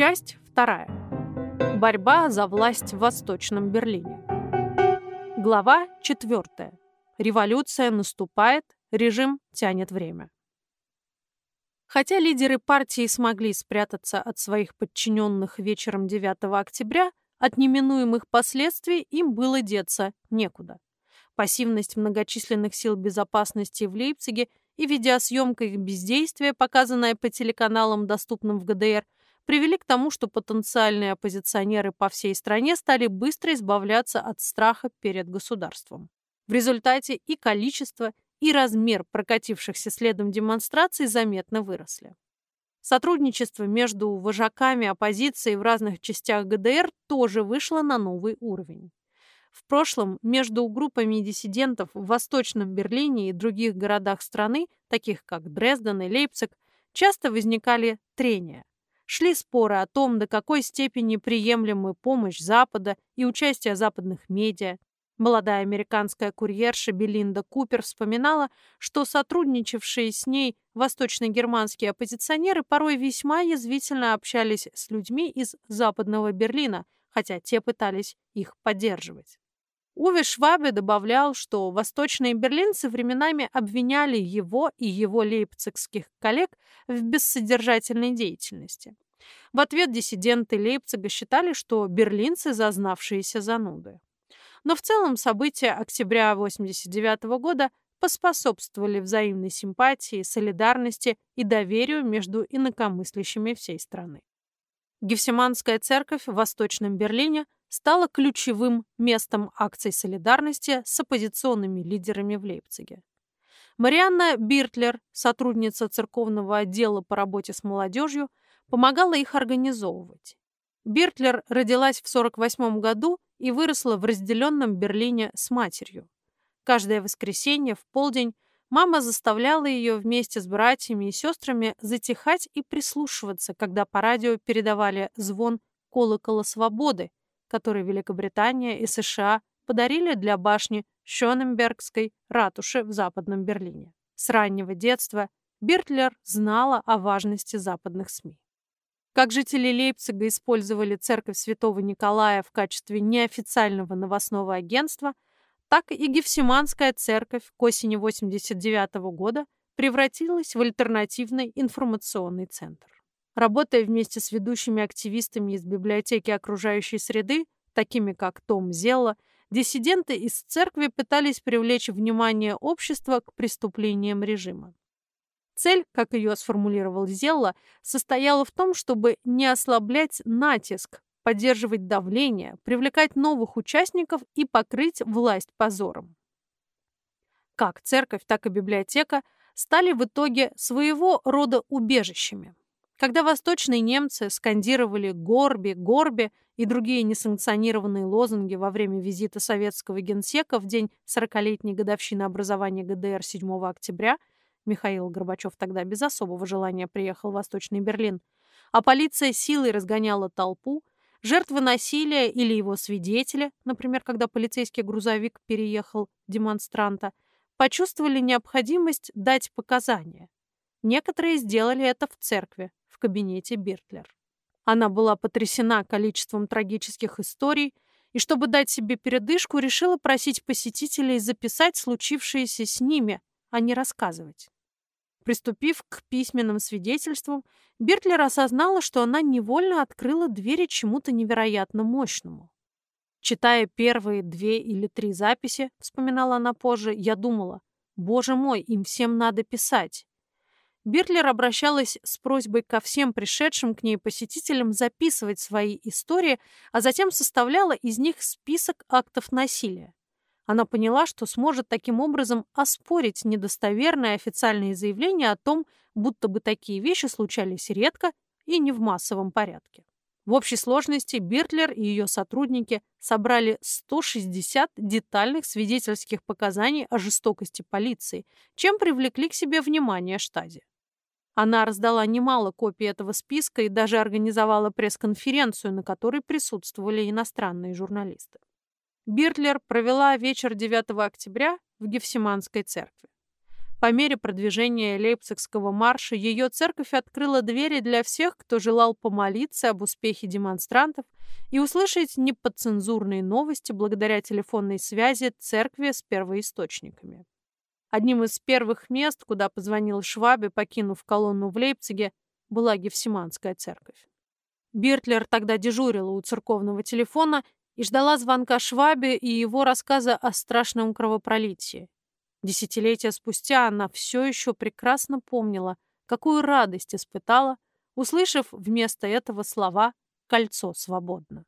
Часть вторая. Борьба за власть в Восточном Берлине. Глава четвертая. Революция наступает, режим тянет время. Хотя лидеры партии смогли спрятаться от своих подчиненных вечером 9 октября, от неминуемых последствий им было деться некуда. Пассивность многочисленных сил безопасности в Лейпциге и видеосъемка их бездействия, показанная по телеканалам, доступным в ГДР, привели к тому, что потенциальные оппозиционеры по всей стране стали быстро избавляться от страха перед государством. В результате и количество, и размер прокатившихся следом демонстраций заметно выросли. Сотрудничество между вожаками оппозиции в разных частях ГДР тоже вышло на новый уровень. В прошлом между группами диссидентов в Восточном Берлине и других городах страны, таких как Дрезден и Лейпциг, часто возникали трения. Шли споры о том, до какой степени приемлемы помощь Запада и участие западных медиа. Молодая американская курьерша Белинда Купер вспоминала, что сотрудничавшие с ней восточно-германские оппозиционеры порой весьма язвительно общались с людьми из Западного Берлина, хотя те пытались их поддерживать. Уве Швабе добавлял, что восточные берлинцы временами обвиняли его и его лейпцигских коллег в бессодержательной деятельности. В ответ диссиденты Лейпцига считали, что берлинцы зазнавшиеся зануды. Но в целом события октября 1989 года поспособствовали взаимной симпатии, солидарности и доверию между инакомыслящими всей страны. Гефсиманская церковь в Восточном Берлине стала ключевым местом акций солидарности с оппозиционными лидерами в Лейпциге. Марианна Биртлер, сотрудница церковного отдела по работе с молодежью, помогала их организовывать. Биртлер родилась в 1948 году и выросла в разделенном Берлине с матерью. Каждое воскресенье в полдень мама заставляла ее вместе с братьями и сестрами затихать и прислушиваться, когда по радио передавали звон колокола свободы, который Великобритания и США подарили для башни Шоненбергской ратуши в Западном Берлине. С раннего детства Биртлер знала о важности западных СМИ. Как жители Лейпцига использовали церковь святого Николая в качестве неофициального новостного агентства, так и Гефсиманская церковь к осени 89 года превратилась в альтернативный информационный центр. Работая вместе с ведущими активистами из библиотеки окружающей среды, такими как Том Зелла, диссиденты из церкви пытались привлечь внимание общества к преступлениям режима. Цель, как ее сформулировал Зелла, состояла в том, чтобы не ослаблять натиск, поддерживать давление, привлекать новых участников и покрыть власть позором. Как церковь, так и библиотека стали в итоге своего рода убежищами. Когда восточные немцы скандировали «Горби», «Горби» и другие несанкционированные лозунги во время визита советского генсека в день 40-летней годовщины образования ГДР 7 октября – Михаил Горбачев тогда без особого желания приехал в Восточный Берлин, а полиция силой разгоняла толпу, жертвы насилия или его свидетели, например, когда полицейский грузовик переехал демонстранта, почувствовали необходимость дать показания. Некоторые сделали это в церкви, в кабинете Биртлер. Она была потрясена количеством трагических историй и, чтобы дать себе передышку, решила просить посетителей записать случившееся с ними, а не рассказывать. Приступив к письменным свидетельствам, Бертлер осознала, что она невольно открыла двери чему-то невероятно мощному. Читая первые две или три записи, вспоминала она позже, я думала, боже мой, им всем надо писать. Бертлер обращалась с просьбой ко всем пришедшим к ней посетителям записывать свои истории, а затем составляла из них список актов насилия. Она поняла, что сможет таким образом оспорить недостоверные официальные заявления о том, будто бы такие вещи случались редко и не в массовом порядке. В общей сложности Биртлер и ее сотрудники собрали 160 детальных свидетельских показаний о жестокости полиции, чем привлекли к себе внимание штази. Она раздала немало копий этого списка и даже организовала пресс-конференцию, на которой присутствовали иностранные журналисты. Биртлер провела вечер 9 октября в Гефсиманской церкви. По мере продвижения Лейпцигского марша ее церковь открыла двери для всех, кто желал помолиться об успехе демонстрантов и услышать неподцензурные новости благодаря телефонной связи церкви с первоисточниками. Одним из первых мест, куда позвонил Швабе, покинув колонну в Лейпциге, была Гефсиманская церковь. Биртлер тогда дежурила у церковного телефона и ждала звонка Швабе и его рассказа о страшном кровопролитии. Десятилетия спустя она все еще прекрасно помнила, какую радость испытала, услышав вместо этого слова «кольцо свободно».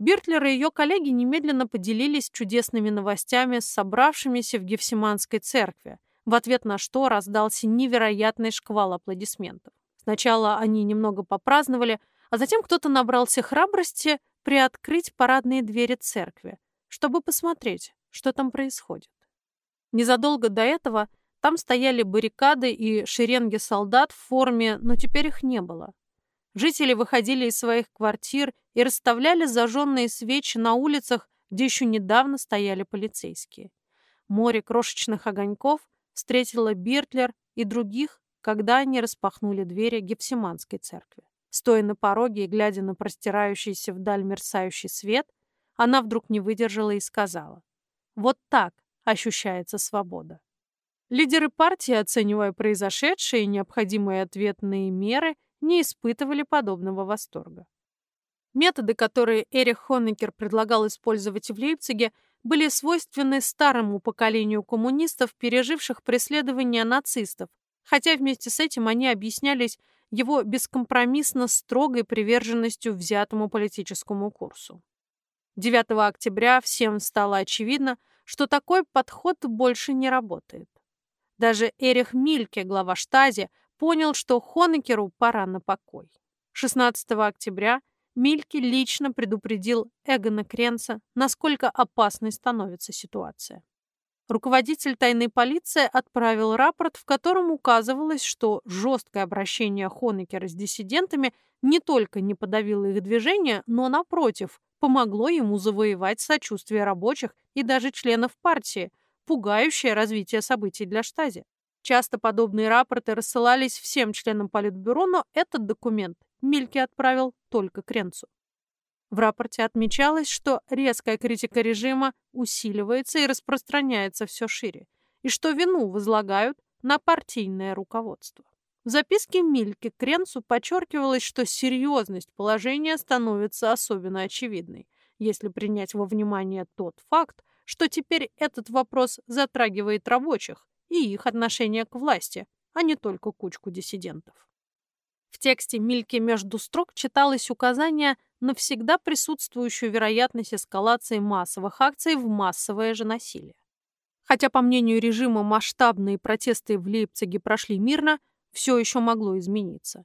Биртлер и ее коллеги немедленно поделились чудесными новостями с собравшимися в Гефсиманской церкви, в ответ на что раздался невероятный шквал аплодисментов. Сначала они немного попраздновали, а затем кто-то набрался храбрости приоткрыть парадные двери церкви, чтобы посмотреть, что там происходит. Незадолго до этого там стояли баррикады и шеренги солдат в форме, но теперь их не было. Жители выходили из своих квартир и расставляли зажженные свечи на улицах, где еще недавно стояли полицейские. Море крошечных огоньков встретило Биртлер и других, когда они распахнули двери Гефсиманской церкви. Стоя на пороге и глядя на простирающийся вдаль мерцающий свет, она вдруг не выдержала и сказала. «Вот так ощущается свобода. Лидеры партии, оценивая произошедшее и необходимые ответные меры, не испытывали подобного восторга. Методы, которые Эрих Хонекер предлагал использовать в Лейпциге, были свойственны старому поколению коммунистов, переживших преследования нацистов, хотя вместе с этим они объяснялись его бескомпромиссно строгой приверженностью взятому политическому курсу. 9 октября всем стало очевидно, что такой подход больше не работает. Даже Эрих Мильке, глава штази, понял, что Хонекеру пора на покой. 16 октября Мильке лично предупредил Эгона Кренца, насколько опасной становится ситуация. Руководитель тайной полиции отправил рапорт, в котором указывалось, что жесткое обращение Хонекера с диссидентами не только не подавило их движение, но, напротив, помогло ему завоевать сочувствие рабочих и даже членов партии, пугающее развитие событий для штази. Часто подобные рапорты рассылались всем членам Политбюро, но этот документ Мильке отправил только Кренцу. В рапорте отмечалось, что резкая критика режима усиливается и распространяется все шире, и что вину возлагают на партийное руководство. В записке Мильки Кренцу подчеркивалось, что серьезность положения становится особенно очевидной, если принять во внимание тот факт, что теперь этот вопрос затрагивает рабочих и их отношение к власти, а не только кучку диссидентов. В тексте Мильки между строк читалось указание на всегда присутствующую вероятность эскалации массовых акций в массовое же насилие. Хотя, по мнению режима, масштабные протесты в Лейпциге прошли мирно, все еще могло измениться.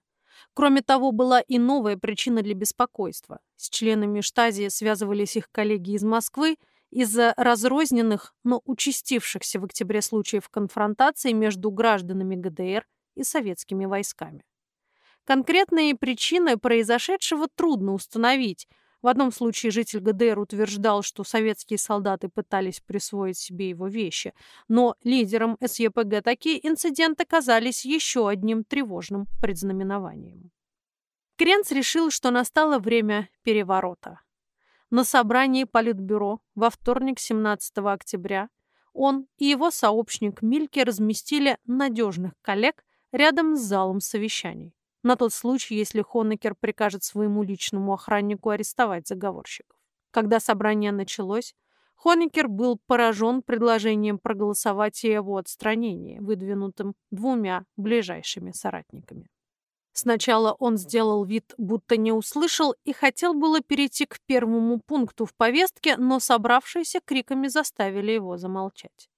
Кроме того, была и новая причина для беспокойства. С членами штази связывались их коллеги из Москвы из-за разрозненных, но участившихся в октябре случаев конфронтации между гражданами ГДР и советскими войсками. Конкретные причины произошедшего трудно установить, в одном случае житель ГДР утверждал, что советские солдаты пытались присвоить себе его вещи, но лидером СЕПГ такие инциденты казались еще одним тревожным предзнаменованием. Кренц решил, что настало время переворота. На собрании Политбюро во вторник 17 октября он и его сообщник Мильке разместили надежных коллег рядом с залом совещаний на тот случай, если Хонекер прикажет своему личному охраннику арестовать заговорщиков. Когда собрание началось, Хонекер был поражен предложением проголосовать о его отстранении, выдвинутым двумя ближайшими соратниками. Сначала он сделал вид, будто не услышал, и хотел было перейти к первому пункту в повестке, но собравшиеся криками заставили его замолчать.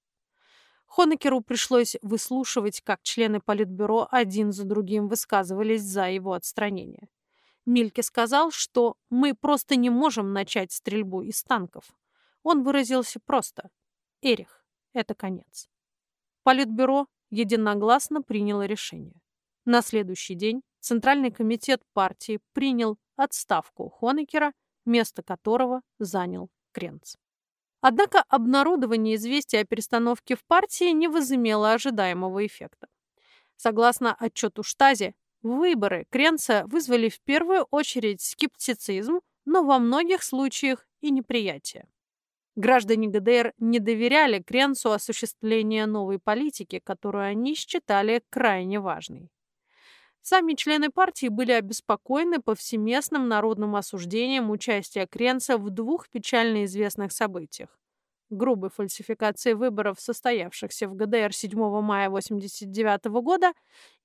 Хонекеру пришлось выслушивать, как члены Политбюро один за другим высказывались за его отстранение. Мильке сказал, что мы просто не можем начать стрельбу из танков. Он выразился просто. Эрих, это конец. Политбюро единогласно приняло решение. На следующий день Центральный комитет партии принял отставку Хонекера, место которого занял Кренц. Однако обнародование известия о перестановке в партии не возымело ожидаемого эффекта. Согласно отчету Штази, выборы Кренца вызвали в первую очередь скептицизм, но во многих случаях и неприятие. Граждане ГДР не доверяли Кренцу осуществления новой политики, которую они считали крайне важной. Сами члены партии были обеспокоены повсеместным народным осуждением участия Кренца в двух печально известных событиях. Грубой фальсификации выборов, состоявшихся в ГДР 7 мая 1989 года,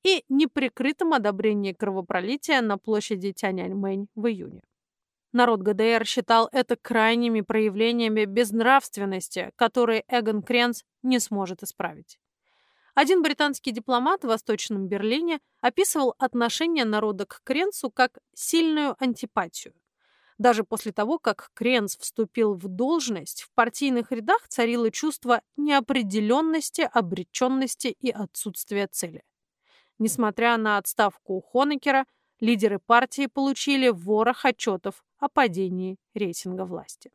и неприкрытом одобрении кровопролития на площади Тяньаньмэнь в июне. Народ ГДР считал это крайними проявлениями безнравственности, которые Эгон Кренц не сможет исправить. Один британский дипломат в Восточном Берлине описывал отношение народа к Кренцу как сильную антипатию. Даже после того, как Кренц вступил в должность, в партийных рядах царило чувство неопределенности, обреченности и отсутствия цели. Несмотря на отставку Хонекера, лидеры партии получили ворох отчетов о падении рейтинга власти.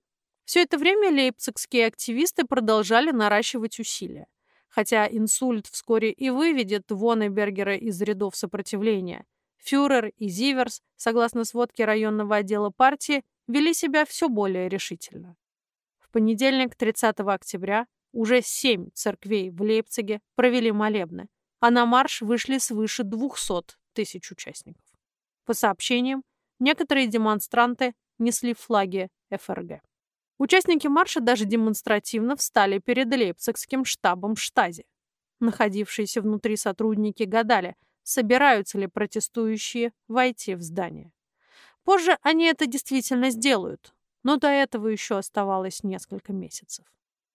Все это время лейпцигские активисты продолжали наращивать усилия. Хотя инсульт вскоре и выведет Воннебергера из рядов сопротивления, фюрер и Зиверс, согласно сводке районного отдела партии, вели себя все более решительно. В понедельник, 30 октября, уже семь церквей в Лейпциге провели молебны, а на марш вышли свыше 200 тысяч участников. По сообщениям, некоторые демонстранты несли флаги ФРГ. Участники марша даже демонстративно встали перед Лейпцигским штабом Штази. Находившиеся внутри сотрудники гадали, собираются ли протестующие войти в здание. Позже они это действительно сделают, но до этого еще оставалось несколько месяцев.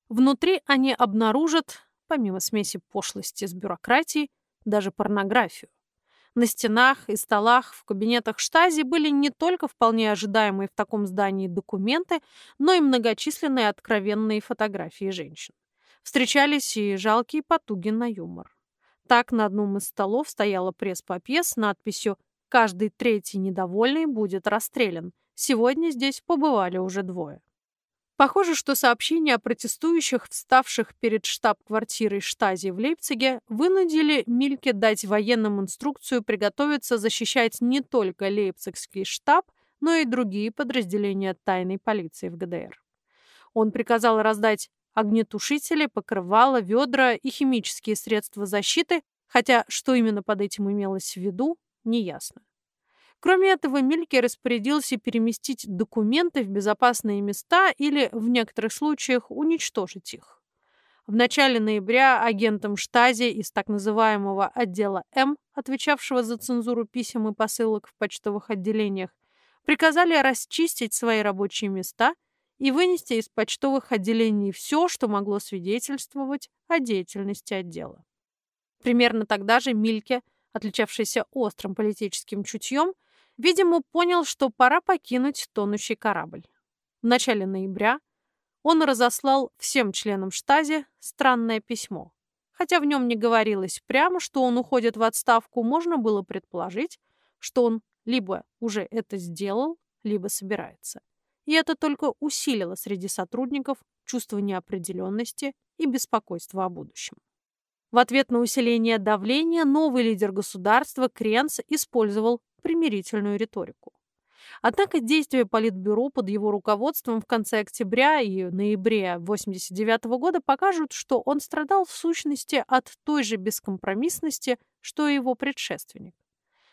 Внутри они обнаружат, помимо смеси пошлости с бюрократией, даже порнографию. На стенах и столах в кабинетах штази были не только вполне ожидаемые в таком здании документы, но и многочисленные откровенные фотографии женщин. Встречались и жалкие потуги на юмор. Так на одном из столов стояла пресс-папье с надписью «Каждый третий недовольный будет расстрелян. Сегодня здесь побывали уже двое». Похоже, что сообщения о протестующих, вставших перед штаб-квартирой Штази в Лейпциге, вынудили Мильке дать военным инструкцию приготовиться защищать не только лейпцигский штаб, но и другие подразделения тайной полиции в ГДР. Он приказал раздать огнетушители, покрывала, ведра и химические средства защиты, хотя что именно под этим имелось в виду, неясно. Кроме этого, Мильке распорядился переместить документы в безопасные места или, в некоторых случаях, уничтожить их. В начале ноября агентам Штази из так называемого отдела М, отвечавшего за цензуру писем и посылок в почтовых отделениях, приказали расчистить свои рабочие места и вынести из почтовых отделений все, что могло свидетельствовать о деятельности отдела. Примерно тогда же Мильке, отличавшийся острым политическим чутьем, видимо, понял, что пора покинуть тонущий корабль. В начале ноября он разослал всем членам штази странное письмо. Хотя в нем не говорилось прямо, что он уходит в отставку, можно было предположить, что он либо уже это сделал, либо собирается. И это только усилило среди сотрудников чувство неопределенности и беспокойства о будущем. В ответ на усиление давления новый лидер государства Кренц использовал примирительную риторику. Однако действия Политбюро под его руководством в конце октября и ноябре 1989 года покажут, что он страдал в сущности от той же бескомпромиссности, что и его предшественник.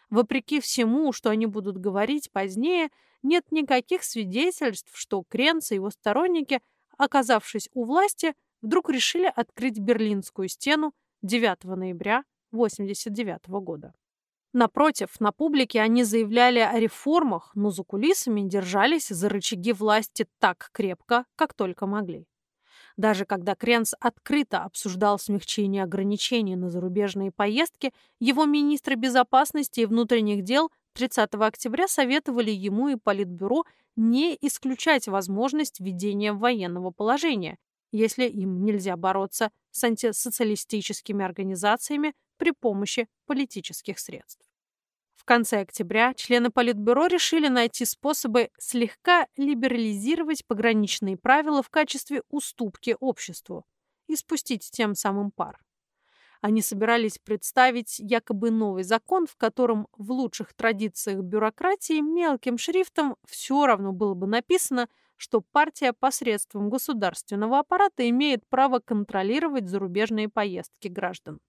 Вопреки всему, что они будут говорить позднее, нет никаких свидетельств, что Кренц и его сторонники, оказавшись у власти, вдруг решили открыть Берлинскую стену 9 ноября 1989 года. Напротив, на публике они заявляли о реформах, но за кулисами держались за рычаги власти так крепко, как только могли. Даже когда Кренц открыто обсуждал смягчение ограничений на зарубежные поездки, его министры безопасности и внутренних дел 30 октября советовали ему и Политбюро не исключать возможность введения военного положения, если им нельзя бороться с антисоциалистическими организациями при помощи политических средств. В конце октября члены Политбюро решили найти способы слегка либерализировать пограничные правила в качестве уступки обществу и спустить тем самым пар. Они собирались представить якобы новый закон, в котором в лучших традициях бюрократии мелким шрифтом все равно было бы написано, что партия посредством государственного аппарата имеет право контролировать зарубежные поездки граждан.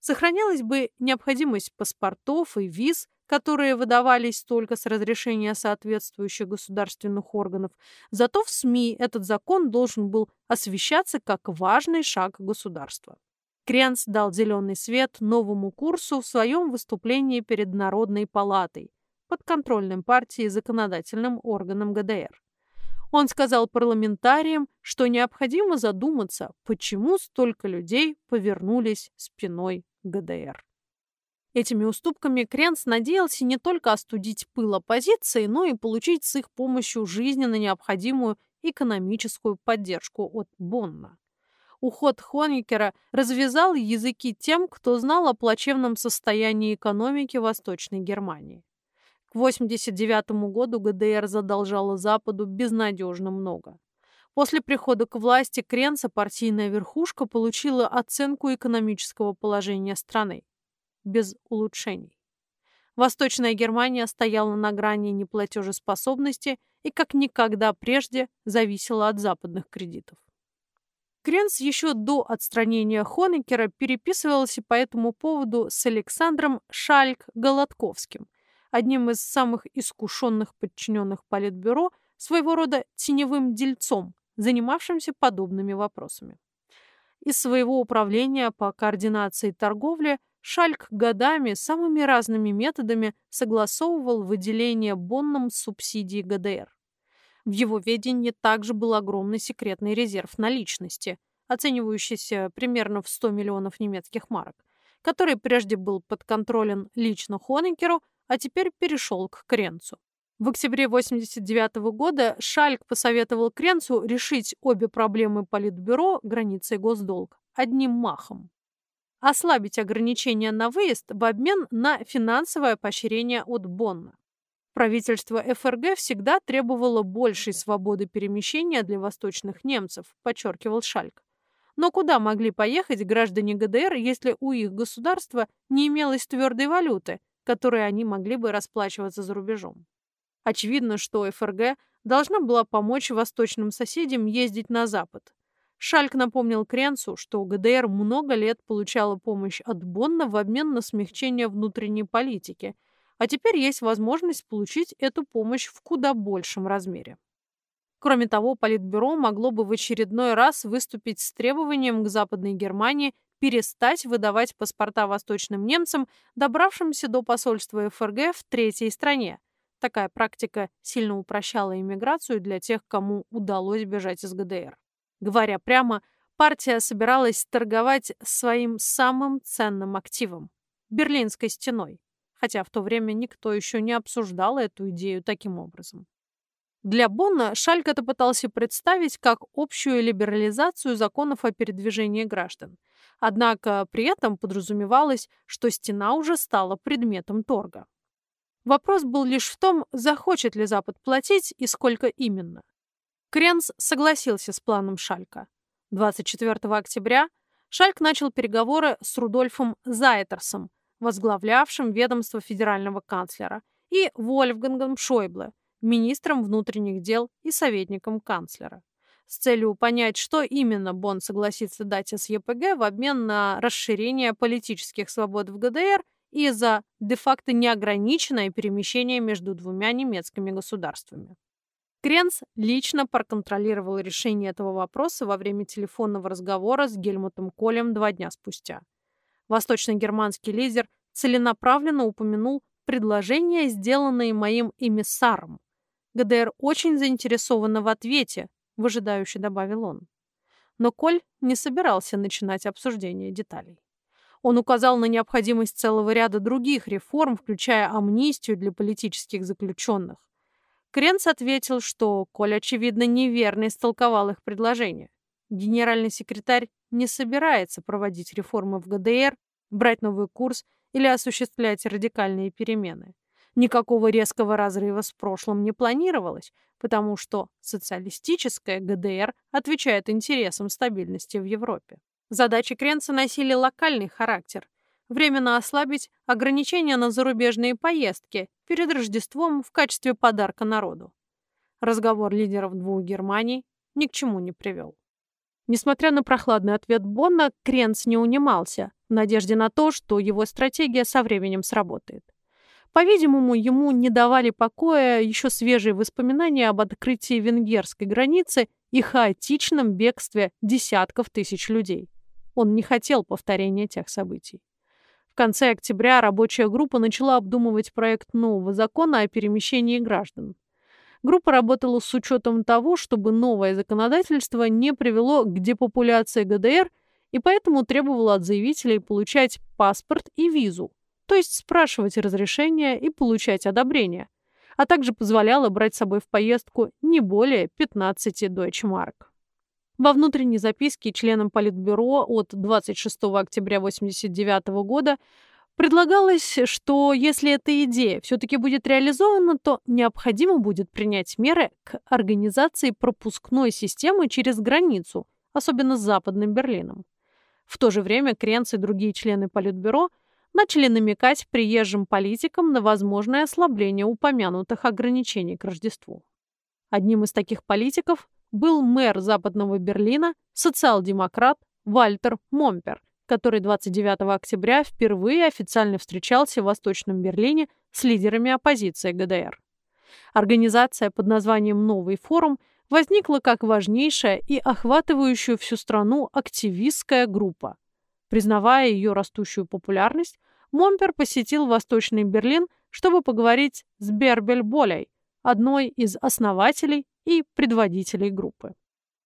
Сохранялась бы необходимость паспортов и виз, которые выдавались только с разрешения соответствующих государственных органов. Зато в СМИ этот закон должен был освещаться как важный шаг государства. Кренц дал зеленый свет новому курсу в своем выступлении перед Народной палатой, подконтрольным партии законодательным органом ГДР. Он сказал парламентариям, что необходимо задуматься, почему столько людей повернулись спиной ГДР. Этими уступками Кренц надеялся не только остудить пыл оппозиции, но и получить с их помощью жизненно необходимую экономическую поддержку от Бонна. Уход Хоникера развязал языки тем, кто знал о плачевном состоянии экономики Восточной Германии. К 1989 году ГДР задолжала Западу безнадежно много. После прихода к власти Кренца партийная верхушка получила оценку экономического положения страны. Без улучшений. Восточная Германия стояла на грани неплатежеспособности и как никогда прежде зависела от западных кредитов. Кренц еще до отстранения Хонекера переписывался по этому поводу с Александром Шальк-Голодковским, одним из самых искушенных подчиненных Политбюро, своего рода теневым дельцом, занимавшимся подобными вопросами. Из своего управления по координации торговли Шальк годами самыми разными методами согласовывал выделение Бонном субсидий ГДР. В его ведении также был огромный секретный резерв наличности, оценивающийся примерно в 100 миллионов немецких марок, который прежде был подконтролен лично Хонекеру, а теперь перешел к Кренцу. В октябре 1989 года Шальк посоветовал Кренцу решить обе проблемы Политбюро, границы и госдолг, одним махом. Ослабить ограничения на выезд в обмен на финансовое поощрение от Бонна. Правительство ФРГ всегда требовало большей свободы перемещения для восточных немцев, подчеркивал Шальк. Но куда могли поехать граждане ГДР, если у их государства не имелось твердой валюты, которой они могли бы расплачиваться за рубежом? Очевидно, что ФРГ должна была помочь восточным соседям ездить на Запад. Шальк напомнил Кренцу, что ГДР много лет получала помощь от Бонна в обмен на смягчение внутренней политики – а теперь есть возможность получить эту помощь в куда большем размере. Кроме того, Политбюро могло бы в очередной раз выступить с требованием к Западной Германии перестать выдавать паспорта восточным немцам, добравшимся до посольства ФРГ в третьей стране. Такая практика сильно упрощала иммиграцию для тех, кому удалось бежать из ГДР. Говоря прямо, партия собиралась торговать своим самым ценным активом – Берлинской стеной хотя в то время никто еще не обсуждал эту идею таким образом. Для Бонна Шальк это пытался представить как общую либерализацию законов о передвижении граждан. Однако при этом подразумевалось, что стена уже стала предметом торга. Вопрос был лишь в том, захочет ли Запад платить и сколько именно. Кренц согласился с планом Шалька. 24 октября Шальк начал переговоры с Рудольфом Зайтерсом, возглавлявшим ведомство федерального канцлера, и Вольфгангом Шойбле, министром внутренних дел и советником канцлера. С целью понять, что именно Бонн согласится дать СЕПГ в обмен на расширение политических свобод в ГДР и за де-факто неограниченное перемещение между двумя немецкими государствами. Кренц лично проконтролировал решение этого вопроса во время телефонного разговора с Гельмутом Колем два дня спустя. Восточно-германский лидер целенаправленно упомянул предложение, сделанное моим эмиссаром. ГДР очень заинтересована в ответе, выжидающе добавил он. Но Коль не собирался начинать обсуждение деталей. Он указал на необходимость целого ряда других реформ, включая амнистию для политических заключенных. Кренц ответил, что Коль, очевидно, неверно истолковал их предложение. Генеральный секретарь не собирается проводить реформы в ГДР, брать новый курс или осуществлять радикальные перемены. Никакого резкого разрыва с прошлым не планировалось, потому что социалистическая ГДР отвечает интересам стабильности в Европе. Задачи Кренца носили локальный характер. Временно ослабить ограничения на зарубежные поездки перед Рождеством в качестве подарка народу. Разговор лидеров двух Германий ни к чему не привел. Несмотря на прохладный ответ Бонна, Кренц не унимался, в надежде на то, что его стратегия со временем сработает. По-видимому, ему не давали покоя еще свежие воспоминания об открытии венгерской границы и хаотичном бегстве десятков тысяч людей. Он не хотел повторения тех событий. В конце октября рабочая группа начала обдумывать проект нового закона о перемещении граждан. Группа работала с учетом того, чтобы новое законодательство не привело к депопуляции ГДР и поэтому требовала от заявителей получать паспорт и визу, то есть спрашивать разрешение и получать одобрение, а также позволяла брать с собой в поездку не более 15 дойчмарк. Во внутренней записке членам Политбюро от 26 октября 1989 года предлагалось, что если эта идея все-таки будет реализована, то необходимо будет принять меры к организации пропускной системы через границу, особенно с Западным Берлином. В то же время Кренц и другие члены Политбюро – начали намекать приезжим политикам на возможное ослабление упомянутых ограничений к Рождеству. Одним из таких политиков был мэр Западного Берлина, социал-демократ Вальтер Момпер, который 29 октября впервые официально встречался в Восточном Берлине с лидерами оппозиции ГДР. Организация под названием «Новый форум» возникла как важнейшая и охватывающая всю страну активистская группа. Признавая ее растущую популярность, Момпер посетил Восточный Берлин, чтобы поговорить с Бербель Болей, одной из основателей и предводителей группы.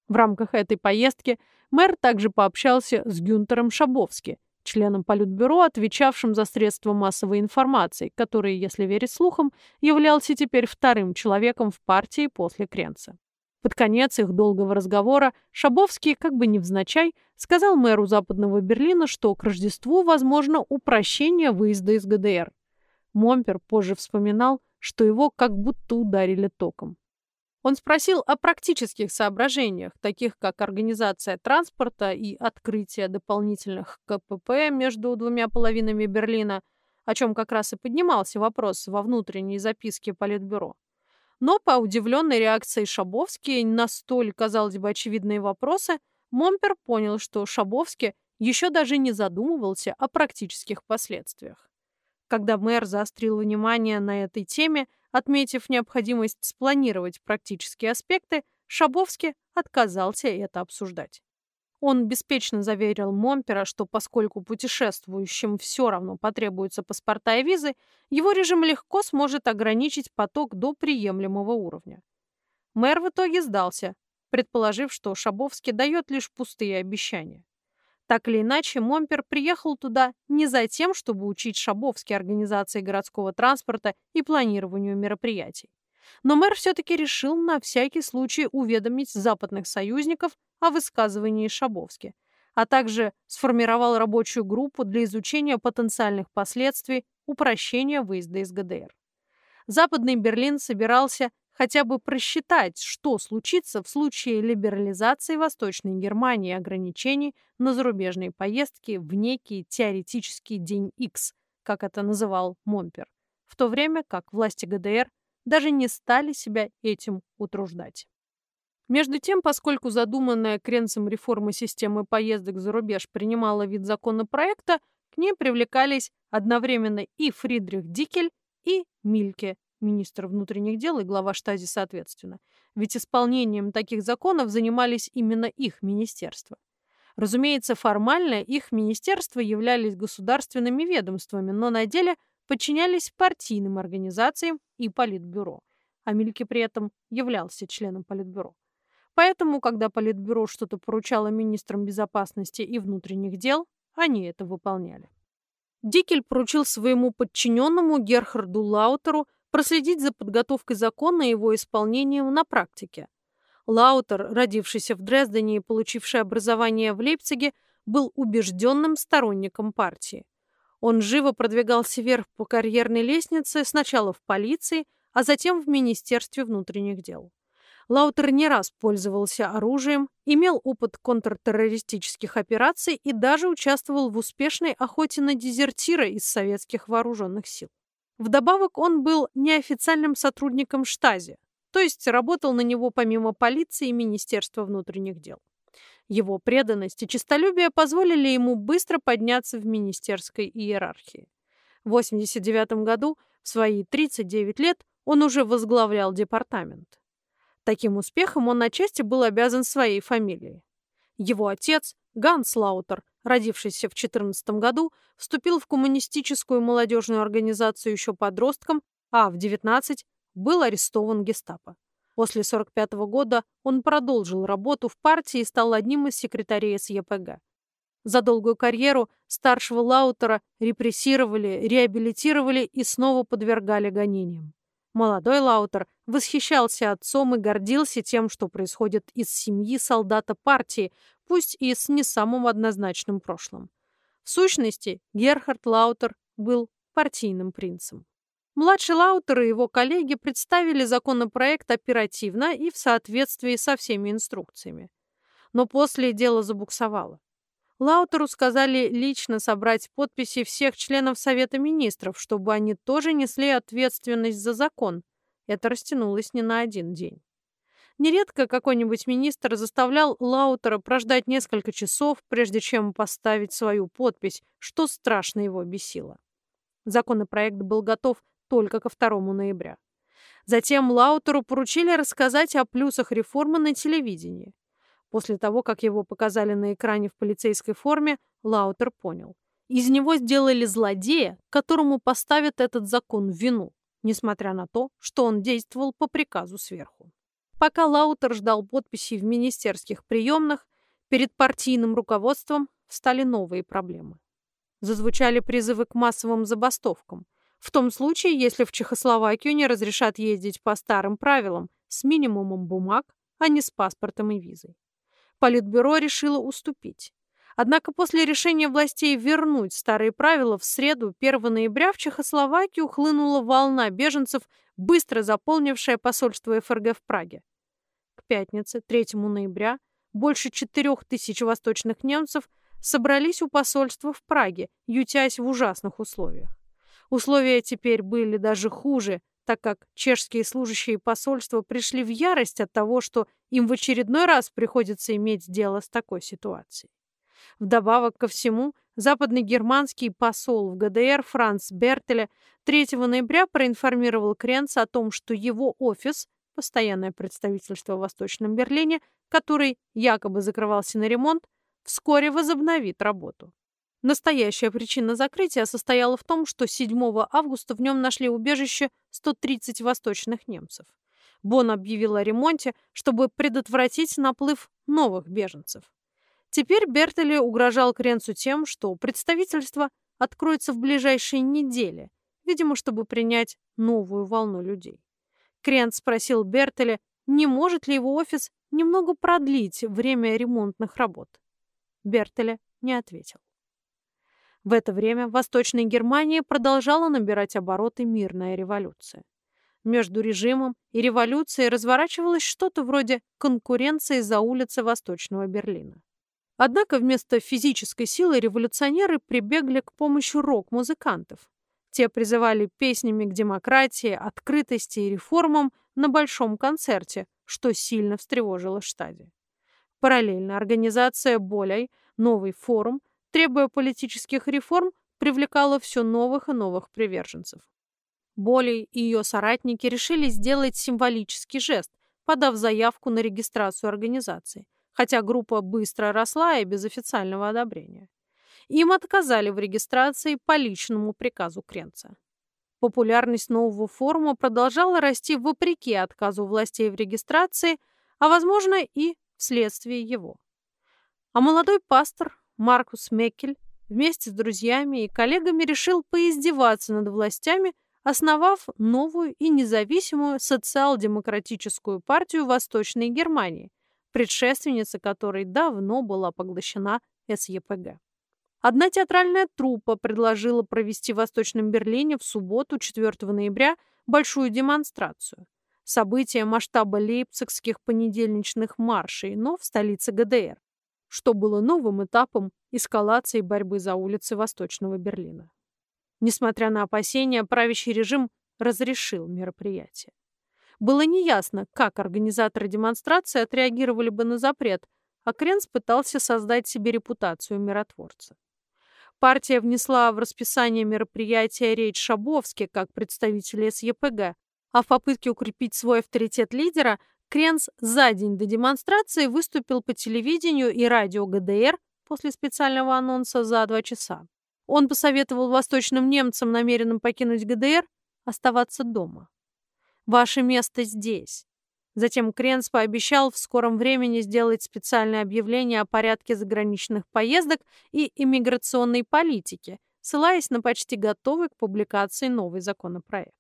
В рамках этой поездки мэр также пообщался с Гюнтером Шабовски, членом Политбюро, отвечавшим за средства массовой информации, который, если верить слухам, являлся теперь вторым человеком в партии после Кренца. Под конец их долгого разговора Шабовский, как бы невзначай, сказал мэру Западного Берлина, что к Рождеству возможно упрощение выезда из ГДР. Момпер позже вспоминал, что его как будто ударили током. Он спросил о практических соображениях, таких как организация транспорта и открытие дополнительных КПП между двумя половинами Берлина, о чем как раз и поднимался вопрос во внутренней записке Политбюро. Но по удивленной реакции Шабовски на столь, казалось бы, очевидные вопросы, Момпер понял, что Шабовски еще даже не задумывался о практических последствиях. Когда мэр заострил внимание на этой теме, отметив необходимость спланировать практические аспекты, Шабовски отказался это обсуждать. Он беспечно заверил Момпера, что поскольку путешествующим все равно потребуются паспорта и визы, его режим легко сможет ограничить поток до приемлемого уровня. Мэр в итоге сдался, предположив, что Шабовский дает лишь пустые обещания. Так или иначе, Момпер приехал туда не за тем, чтобы учить Шабовский организации городского транспорта и планированию мероприятий. Но мэр все-таки решил на всякий случай уведомить западных союзников о высказывании Шабовски, а также сформировал рабочую группу для изучения потенциальных последствий упрощения выезда из ГДР. Западный Берлин собирался хотя бы просчитать, что случится в случае либерализации Восточной Германии ограничений на зарубежные поездки в некий теоретический день X, как это называл Момпер, в то время как власти ГДР даже не стали себя этим утруждать. Между тем, поскольку задуманная Кренцем реформа системы поездок за рубеж принимала вид законопроекта, к ней привлекались одновременно и Фридрих Дикель, и Мильке, министр внутренних дел и глава штази соответственно. Ведь исполнением таких законов занимались именно их министерства. Разумеется, формально их министерства являлись государственными ведомствами, но на деле подчинялись партийным организациям и политбюро. А Мильке при этом являлся членом политбюро. Поэтому, когда Политбюро что-то поручало министрам безопасности и внутренних дел, они это выполняли. Дикель поручил своему подчиненному Герхарду Лаутеру проследить за подготовкой закона и его исполнением на практике. Лаутер, родившийся в Дрездене и получивший образование в Лейпциге, был убежденным сторонником партии. Он живо продвигался вверх по карьерной лестнице, сначала в полиции, а затем в Министерстве внутренних дел. Лаутер не раз пользовался оружием, имел опыт контртеррористических операций и даже участвовал в успешной охоте на дезертира из советских вооруженных сил. Вдобавок он был неофициальным сотрудником штази, то есть работал на него помимо полиции и Министерства внутренних дел. Его преданность и честолюбие позволили ему быстро подняться в министерской иерархии. В 1989 году, в свои 39 лет, он уже возглавлял департамент. Таким успехом он отчасти был обязан своей фамилией. Его отец, Ганс Лаутер, родившийся в 14 году, вступил в коммунистическую молодежную организацию еще подростком, а в 19 был арестован гестапо. После 45 года он продолжил работу в партии и стал одним из секретарей СЕПГ. За долгую карьеру старшего Лаутера репрессировали, реабилитировали и снова подвергали гонениям. Молодой Лаутер восхищался отцом и гордился тем, что происходит из семьи солдата партии, пусть и с не самым однозначным прошлым. В сущности, Герхард Лаутер был партийным принцем. Младший Лаутер и его коллеги представили законопроект оперативно и в соответствии со всеми инструкциями. Но после дело забуксовало. Лаутеру сказали лично собрать подписи всех членов Совета министров, чтобы они тоже несли ответственность за закон. Это растянулось не на один день. Нередко какой-нибудь министр заставлял Лаутера прождать несколько часов, прежде чем поставить свою подпись, что страшно его бесило. Законопроект был готов только ко 2 ноября. Затем Лаутеру поручили рассказать о плюсах реформы на телевидении. После того, как его показали на экране в полицейской форме, Лаутер понял. Из него сделали злодея, которому поставят этот закон в вину, несмотря на то, что он действовал по приказу сверху. Пока Лаутер ждал подписей в министерских приемных, перед партийным руководством встали новые проблемы. Зазвучали призывы к массовым забастовкам. В том случае, если в Чехословакию не разрешат ездить по старым правилам, с минимумом бумаг, а не с паспортом и визой. Политбюро решило уступить. Однако после решения властей вернуть старые правила в среду 1 ноября в Чехословакию хлынула волна беженцев, быстро заполнившая посольство ФРГ в Праге. К пятнице, 3 ноября, больше 4 тысяч восточных немцев собрались у посольства в Праге, ютясь в ужасных условиях. Условия теперь были даже хуже, так как чешские служащие посольства пришли в ярость от того, что им в очередной раз приходится иметь дело с такой ситуацией. Вдобавок ко всему, западный германский посол в ГДР Франц Бертеля 3 ноября проинформировал Кренца о том, что его офис, постоянное представительство в Восточном Берлине, который якобы закрывался на ремонт, вскоре возобновит работу. Настоящая причина закрытия состояла в том, что 7 августа в нем нашли убежище 130 восточных немцев. Бон объявил о ремонте, чтобы предотвратить наплыв новых беженцев. Теперь Бертели угрожал Кренцу тем, что представительство откроется в ближайшие недели, видимо, чтобы принять новую волну людей. Кренц спросил Бертеля, не может ли его офис немного продлить время ремонтных работ. Бертеля не ответил. В это время в Восточной Германии продолжала набирать обороты мирная революция. Между режимом и революцией разворачивалось что-то вроде конкуренции за улицы Восточного Берлина. Однако вместо физической силы революционеры прибегли к помощи рок-музыкантов. Те призывали песнями к демократии, открытости и реформам на большом концерте, что сильно встревожило штаде. Параллельно организация «Болей», новый форум, требуя политических реформ, привлекала все новых и новых приверженцев. Боли и ее соратники решили сделать символический жест, подав заявку на регистрацию организации, хотя группа быстро росла и без официального одобрения. Им отказали в регистрации по личному приказу Кренца. Популярность нового форума продолжала расти вопреки отказу властей в регистрации, а, возможно, и вследствие его. А молодой пастор Маркус Меккель вместе с друзьями и коллегами решил поиздеваться над властями, основав новую и независимую социал-демократическую партию Восточной Германии, предшественница которой давно была поглощена СЕПГ. Одна театральная труппа предложила провести в Восточном Берлине в субботу, 4 ноября, большую демонстрацию. Событие масштаба лейпцигских понедельничных маршей, но в столице ГДР, что было новым этапом эскалации борьбы за улицы Восточного Берлина. Несмотря на опасения, правящий режим разрешил мероприятие. Было неясно, как организаторы демонстрации отреагировали бы на запрет, а Кренц пытался создать себе репутацию миротворца. Партия внесла в расписание мероприятия речь Шабовски как представителя СЕПГ, а в попытке укрепить свой авторитет лидера Кренц за день до демонстрации выступил по телевидению и радио ГДР после специального анонса за два часа. Он посоветовал восточным немцам, намеренным покинуть ГДР, оставаться дома. Ваше место здесь. Затем Кренц пообещал в скором времени сделать специальное объявление о порядке заграничных поездок и иммиграционной политики, ссылаясь на почти готовый к публикации новый законопроект.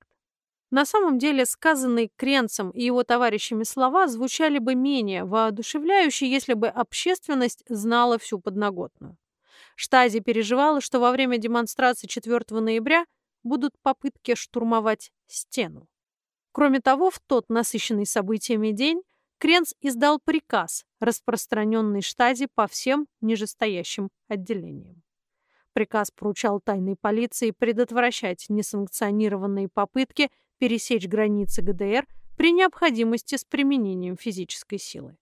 На самом деле сказанные Кренцем и его товарищами слова звучали бы менее воодушевляюще, если бы общественность знала всю подноготную. Штази переживала, что во время демонстрации 4 ноября будут попытки штурмовать стену. Кроме того, в тот насыщенный событиями день Кренц издал приказ, распространенный штазе по всем нижестоящим отделениям. Приказ поручал тайной полиции предотвращать несанкционированные попытки пересечь границы ГДР при необходимости с применением физической силы.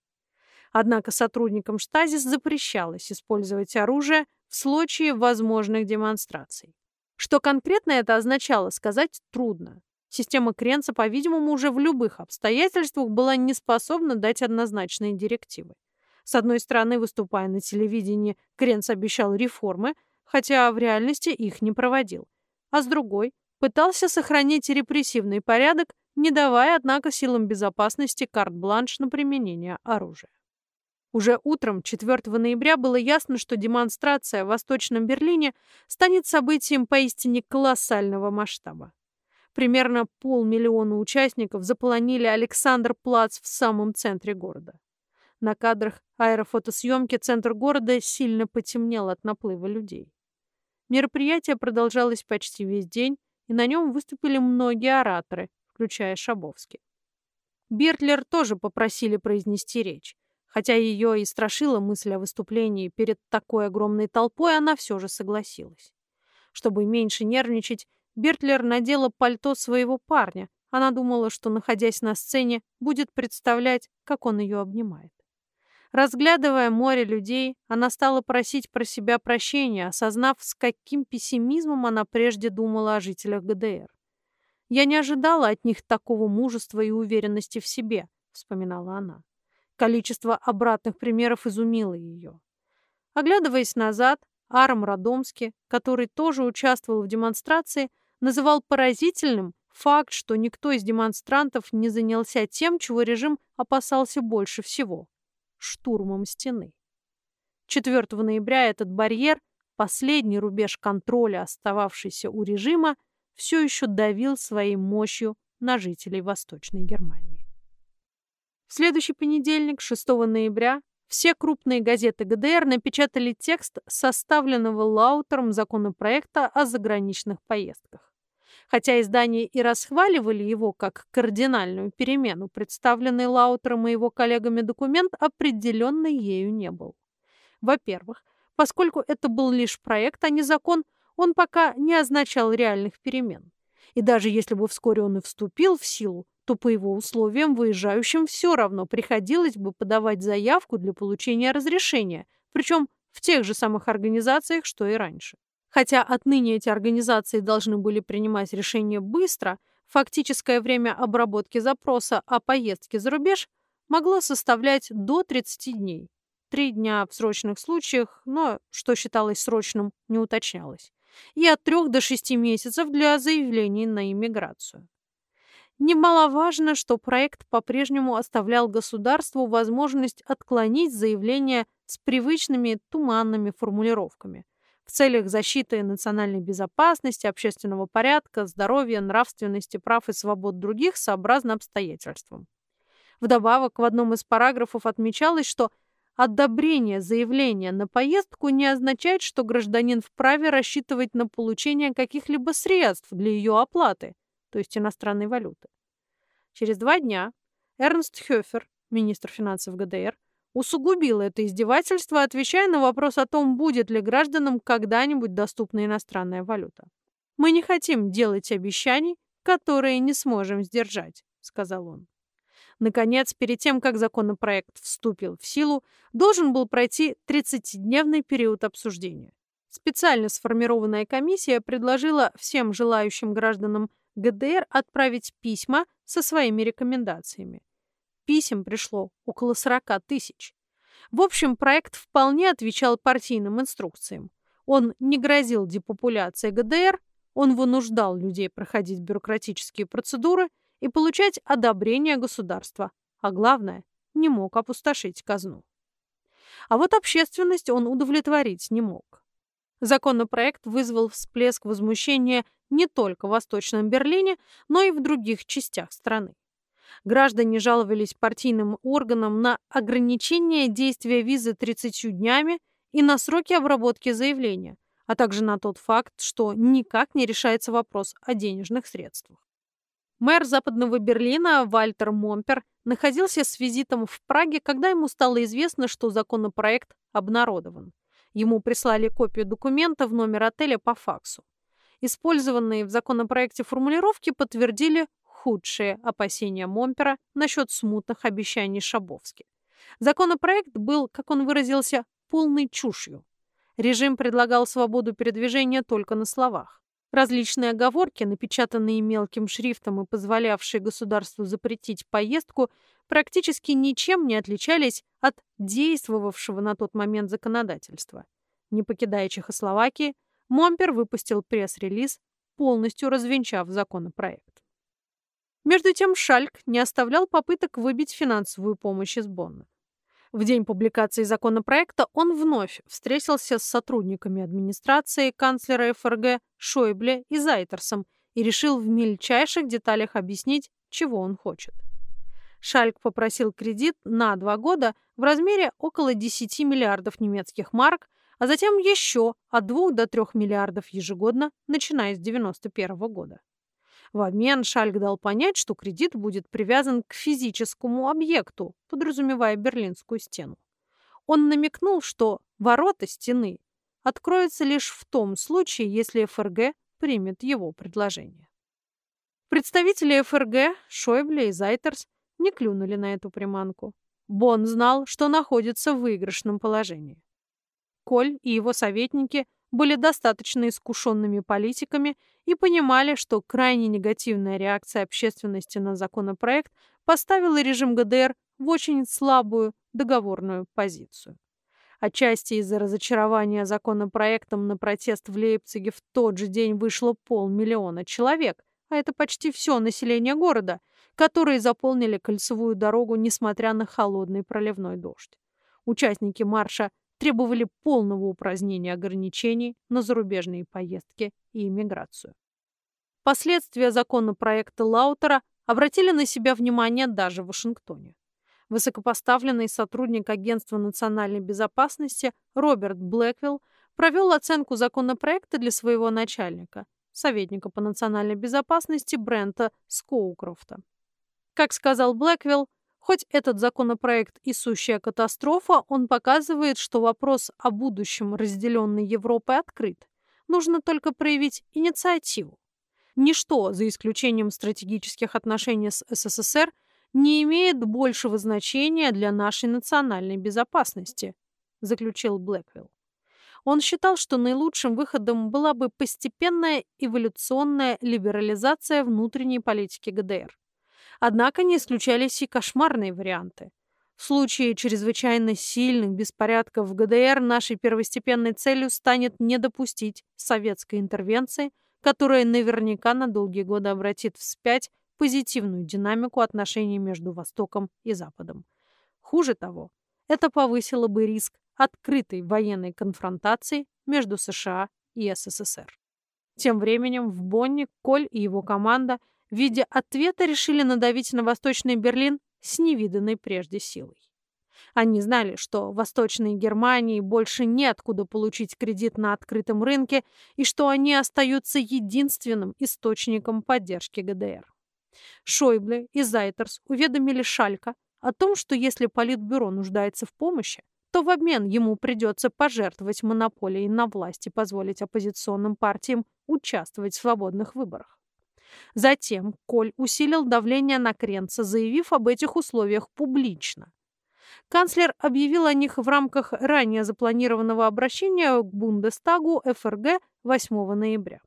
Однако сотрудникам штази запрещалось использовать оружие в случае возможных демонстраций. Что конкретно это означало, сказать трудно. Система Кренца, по-видимому, уже в любых обстоятельствах была не способна дать однозначные директивы. С одной стороны, выступая на телевидении, Кренц обещал реформы, хотя в реальности их не проводил. А с другой, пытался сохранить репрессивный порядок, не давая, однако, силам безопасности карт-бланш на применение оружия. Уже утром 4 ноября было ясно, что демонстрация в Восточном Берлине станет событием поистине колоссального масштаба. Примерно полмиллиона участников заполонили Александр-Плац в самом центре города. На кадрах аэрофотосъемки центр города сильно потемнел от наплыва людей. Мероприятие продолжалось почти весь день, и на нем выступили многие ораторы, включая Шабовский. Бертлер тоже попросили произнести речь. Хотя ее и страшила мысль о выступлении перед такой огромной толпой, она все же согласилась. Чтобы меньше нервничать, Бертлер надела пальто своего парня. Она думала, что, находясь на сцене, будет представлять, как он ее обнимает. Разглядывая море людей, она стала просить про себя прощения, осознав, с каким пессимизмом она прежде думала о жителях ГДР. «Я не ожидала от них такого мужества и уверенности в себе», — вспоминала она. Количество обратных примеров изумило ее. Оглядываясь назад, Арам Радомский, который тоже участвовал в демонстрации, называл поразительным факт, что никто из демонстрантов не занялся тем, чего режим опасался больше всего – штурмом стены. 4 ноября этот барьер, последний рубеж контроля, остававшийся у режима, все еще давил своей мощью на жителей Восточной Германии. В следующий понедельник, 6 ноября, все крупные газеты ГДР напечатали текст составленного Лаутером законопроекта о заграничных поездках. Хотя издания и расхваливали его как кардинальную перемену, представленный Лаутером и его коллегами документ определенно ею не был. Во-первых, поскольку это был лишь проект, а не закон, он пока не означал реальных перемен. И даже если бы вскоре он и вступил в силу, то по его условиям выезжающим все равно приходилось бы подавать заявку для получения разрешения, причем в тех же самых организациях, что и раньше. Хотя отныне эти организации должны были принимать решения быстро, фактическое время обработки запроса о поездке за рубеж могло составлять до 30 дней. Три дня в срочных случаях, но что считалось срочным, не уточнялось. И от трех до шести месяцев для заявлений на иммиграцию. Немаловажно, что проект по-прежнему оставлял государству возможность отклонить заявление с привычными туманными формулировками в целях защиты национальной безопасности, общественного порядка, здоровья, нравственности, прав и свобод других сообразно обстоятельствам. Вдобавок, в одном из параграфов отмечалось, что одобрение заявления на поездку не означает, что гражданин вправе рассчитывать на получение каких-либо средств для ее оплаты, то есть иностранной валюты. Через два дня Эрнст Хёфер, министр финансов ГДР, усугубил это издевательство, отвечая на вопрос о том, будет ли гражданам когда-нибудь доступна иностранная валюта. «Мы не хотим делать обещаний, которые не сможем сдержать», — сказал он. Наконец, перед тем, как законопроект вступил в силу, должен был пройти 30-дневный период обсуждения. Специально сформированная комиссия предложила всем желающим гражданам ГДР отправить письма со своими рекомендациями. Писем пришло около 40 тысяч. В общем, проект вполне отвечал партийным инструкциям. Он не грозил депопуляцией ГДР, он вынуждал людей проходить бюрократические процедуры и получать одобрение государства, а главное, не мог опустошить казну. А вот общественность он удовлетворить не мог. Законопроект вызвал всплеск возмущения не только в Восточном Берлине, но и в других частях страны. Граждане жаловались партийным органам на ограничение действия визы 30 днями и на сроки обработки заявления, а также на тот факт, что никак не решается вопрос о денежных средствах. Мэр Западного Берлина Вальтер Момпер находился с визитом в Праге, когда ему стало известно, что законопроект обнародован. Ему прислали копию документа в номер отеля по факсу. Использованные в законопроекте формулировки подтвердили худшие опасения Момпера насчет смутных обещаний Шабовски. Законопроект был, как он выразился, полной чушью. Режим предлагал свободу передвижения только на словах. Различные оговорки, напечатанные мелким шрифтом и позволявшие государству запретить поездку, практически ничем не отличались от действовавшего на тот момент законодательства. Не покидая Чехословакии, Момпер выпустил пресс-релиз, полностью развенчав законопроект. Между тем Шальк не оставлял попыток выбить финансовую помощь из Бонна. В день публикации законопроекта он вновь встретился с сотрудниками администрации канцлера ФРГ Шойбле и Зайтерсом и решил в мельчайших деталях объяснить, чего он хочет. Шальк попросил кредит на два года в размере около 10 миллиардов немецких марок, а затем еще от 2 до 3 миллиардов ежегодно, начиная с 1991 года. В обмен Шальк дал понять, что кредит будет привязан к физическому объекту, подразумевая Берлинскую стену. Он намекнул, что ворота стены откроются лишь в том случае, если ФРГ примет его предложение. Представители ФРГ, Шойбле и Зайтерс, не клюнули на эту приманку. Бон знал, что находится в выигрышном положении. Коль и его советники были достаточно искушенными политиками и понимали, что крайне негативная реакция общественности на законопроект поставила режим ГДР в очень слабую договорную позицию. Отчасти из-за разочарования законопроектом на протест в Лейпциге в тот же день вышло полмиллиона человек, а это почти все население города, которые заполнили кольцевую дорогу, несмотря на холодный проливной дождь. Участники марша требовали полного упразднения ограничений на зарубежные поездки и иммиграцию. Последствия законопроекта Лаутера обратили на себя внимание даже в Вашингтоне. Высокопоставленный сотрудник Агентства национальной безопасности Роберт Блэквилл провел оценку законопроекта для своего начальника, советника по национальной безопасности Брента Скоукрофта. Как сказал Блэквилл, Хоть этот законопроект и сущая катастрофа, он показывает, что вопрос о будущем разделенной Европы открыт. Нужно только проявить инициативу. Ничто, за исключением стратегических отношений с СССР, не имеет большего значения для нашей национальной безопасности, заключил Блэквилл. Он считал, что наилучшим выходом была бы постепенная эволюционная либерализация внутренней политики ГДР. Однако не исключались и кошмарные варианты. В случае чрезвычайно сильных беспорядков в ГДР нашей первостепенной целью станет не допустить советской интервенции, которая наверняка на долгие годы обратит вспять позитивную динамику отношений между Востоком и Западом. Хуже того, это повысило бы риск открытой военной конфронтации между США и СССР. Тем временем в Бонне Коль и его команда – в виде ответа решили надавить на Восточный Берлин с невиданной прежде силой. Они знали, что в Восточной Германии больше неоткуда получить кредит на открытом рынке и что они остаются единственным источником поддержки ГДР. Шойбле и Зайтерс уведомили Шалька о том, что если Политбюро нуждается в помощи, то в обмен ему придется пожертвовать монополией на власть и позволить оппозиционным партиям участвовать в свободных выборах. Затем Коль усилил давление на Кренца, заявив об этих условиях публично. Канцлер объявил о них в рамках ранее запланированного обращения к Бундестагу ФРГ 8 ноября.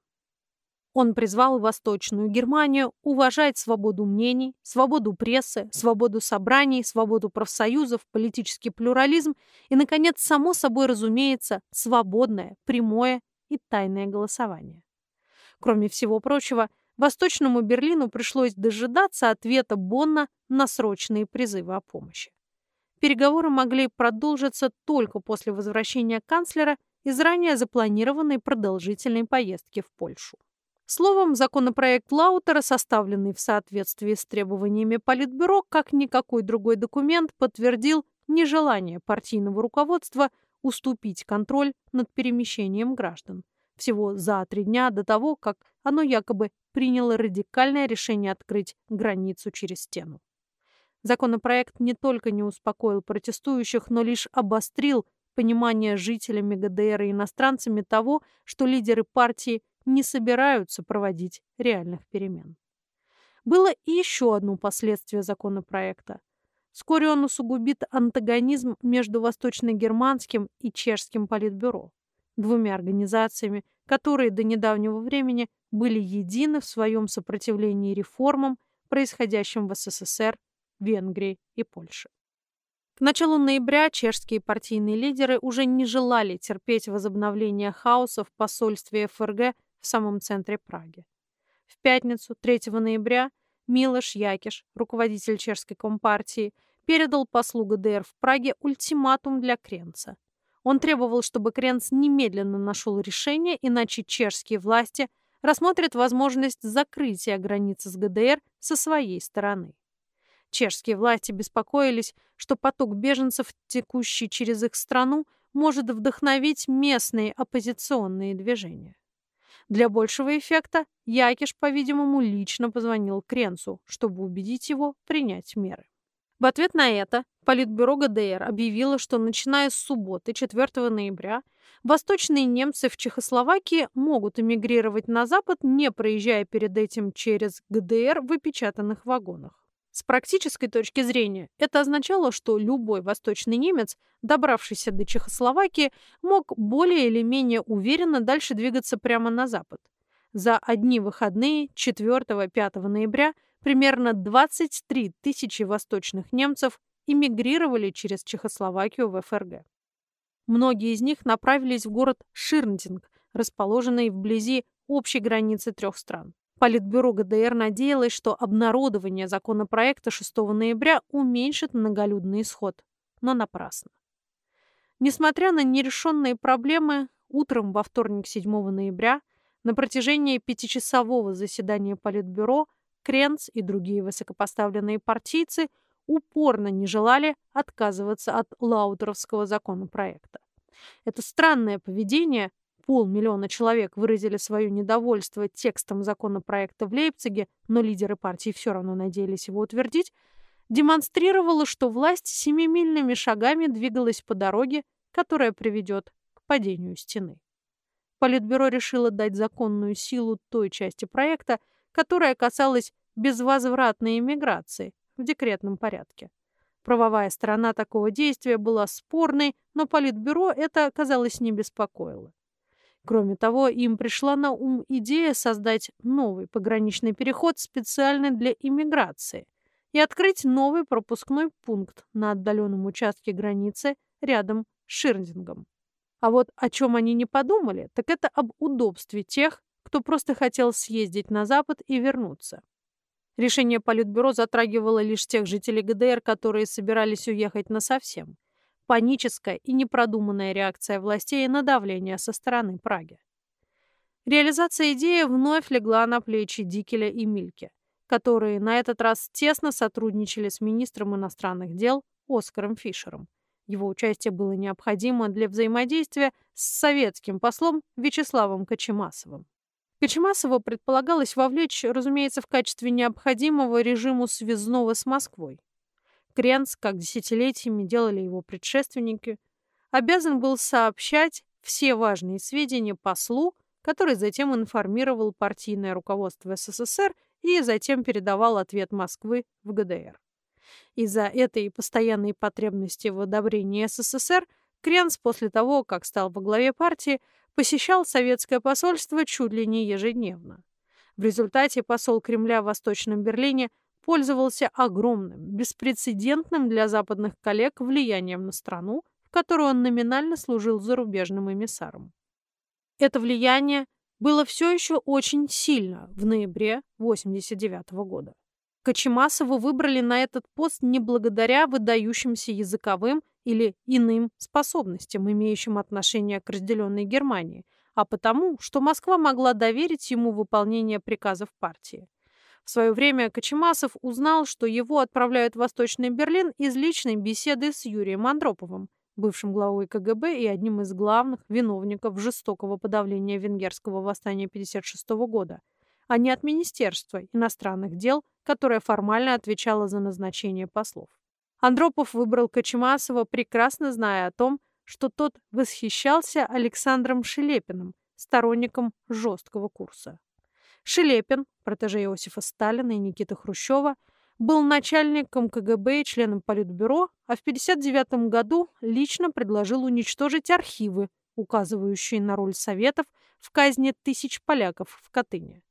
Он призвал Восточную Германию уважать свободу мнений, свободу прессы, свободу собраний, свободу профсоюзов, политический плюрализм и, наконец, само собой разумеется, свободное, прямое и тайное голосование. Кроме всего прочего, Восточному Берлину пришлось дожидаться ответа Бонна на срочные призывы о помощи. Переговоры могли продолжиться только после возвращения канцлера из ранее запланированной продолжительной поездки в Польшу. Словом, законопроект Лаутера, составленный в соответствии с требованиями Политбюро, как никакой другой документ, подтвердил нежелание партийного руководства уступить контроль над перемещением граждан. Всего за три дня до того, как оно якобы приняло радикальное решение открыть границу через стену. Законопроект не только не успокоил протестующих, но лишь обострил понимание жителями ГДР и иностранцами того, что лидеры партии не собираются проводить реальных перемен. Было и еще одно последствие законопроекта. Вскоре он усугубит антагонизм между восточно-германским и чешским политбюро, двумя организациями, которые до недавнего времени были едины в своем сопротивлении реформам, происходящим в СССР, Венгрии и Польше. К началу ноября чешские партийные лидеры уже не желали терпеть возобновление хаоса в посольстве ФРГ в самом центре Праги. В пятницу, 3 ноября, Милош Якиш, руководитель чешской компартии, передал послу ГДР в Праге ультиматум для Кренца. Он требовал, чтобы Кренц немедленно нашел решение, иначе чешские власти рассмотрят возможность закрытия границы с ГДР со своей стороны. Чешские власти беспокоились, что поток беженцев, текущий через их страну, может вдохновить местные оппозиционные движения. Для большего эффекта Якиш, по-видимому, лично позвонил Кренцу, чтобы убедить его принять меры. В ответ на это Политбюро ГДР объявило, что начиная с субботы, 4 ноября, восточные немцы в Чехословакии могут эмигрировать на Запад, не проезжая перед этим через ГДР в опечатанных вагонах. С практической точки зрения это означало, что любой восточный немец, добравшийся до Чехословакии, мог более или менее уверенно дальше двигаться прямо на запад. За одни выходные 4-5 ноября примерно 23 тысячи восточных немцев эмигрировали через Чехословакию в ФРГ. Многие из них направились в город Ширндинг, расположенный вблизи общей границы трех стран. Политбюро ГДР надеялось, что обнародование законопроекта 6 ноября уменьшит многолюдный исход, но напрасно. Несмотря на нерешенные проблемы, утром во вторник 7 ноября на протяжении пятичасового заседания Политбюро Кренц и другие высокопоставленные партийцы упорно не желали отказываться от Лаутеровского законопроекта. Это странное поведение полмиллиона человек выразили свое недовольство текстом законопроекта в Лейпциге, но лидеры партии все равно надеялись его утвердить, демонстрировало, что власть семимильными шагами двигалась по дороге, которая приведет к падению стены. Политбюро решило дать законную силу той части проекта, которая касалась безвозвратной иммиграции в декретном порядке. Правовая сторона такого действия была спорной, но Политбюро это, казалось, не беспокоило. Кроме того, им пришла на ум идея создать новый пограничный переход специально для иммиграции и открыть новый пропускной пункт на отдаленном участке границы рядом с Ширдингом. А вот о чем они не подумали, так это об удобстве тех, кто просто хотел съездить на Запад и вернуться. Решение Политбюро затрагивало лишь тех жителей ГДР, которые собирались уехать насовсем – паническая и непродуманная реакция властей на давление со стороны Праги. Реализация идеи вновь легла на плечи Дикеля и Мильке, которые на этот раз тесно сотрудничали с министром иностранных дел Оскаром Фишером. Его участие было необходимо для взаимодействия с советским послом Вячеславом Кочемасовым. Кочемасова предполагалось вовлечь, разумеется, в качестве необходимого режиму связного с Москвой. Кренц, как десятилетиями делали его предшественники, обязан был сообщать все важные сведения послу, который затем информировал партийное руководство СССР и затем передавал ответ Москвы в ГДР. Из-за этой постоянной потребности в одобрении СССР Кренц после того, как стал во главе партии, посещал советское посольство чуть ли не ежедневно. В результате посол Кремля в Восточном Берлине пользовался огромным, беспрецедентным для западных коллег влиянием на страну, в которой он номинально служил зарубежным эмиссаром. Это влияние было все еще очень сильно в ноябре 1989 года. Кочемасова выбрали на этот пост не благодаря выдающимся языковым или иным способностям, имеющим отношение к разделенной Германии, а потому, что Москва могла доверить ему выполнение приказов партии. В свое время Кочемасов узнал, что его отправляют в Восточный Берлин из личной беседы с Юрием Андроповым, бывшим главой КГБ и одним из главных виновников жестокого подавления венгерского восстания 1956 года, а не от Министерства иностранных дел, которое формально отвечало за назначение послов. Андропов выбрал Кочемасова, прекрасно зная о том, что тот восхищался Александром Шелепиным, сторонником жесткого курса. Шелепин, протеже Иосифа Сталина и Никиты Хрущева, был начальником КГБ и членом Политбюро, а в 1959 году лично предложил уничтожить архивы, указывающие на роль Советов в казни тысяч поляков в Катыни.